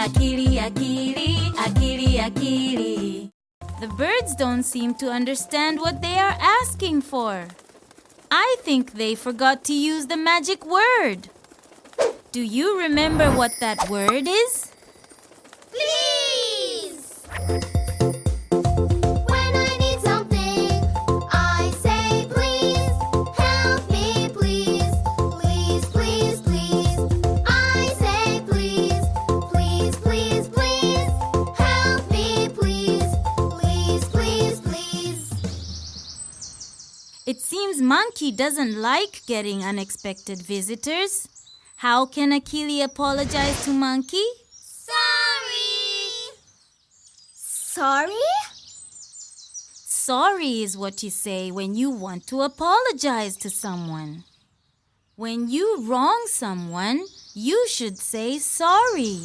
Akili, akili, akili, akili. The birds don't seem to understand what they are asking for. I think they forgot to use the magic word. Do you remember what that word is? It seems Monkey doesn't like getting unexpected visitors. How can Akili apologize to Monkey? Sorry. Sorry? Sorry is what you say when you want to apologize to someone. When you wrong someone, you should say sorry.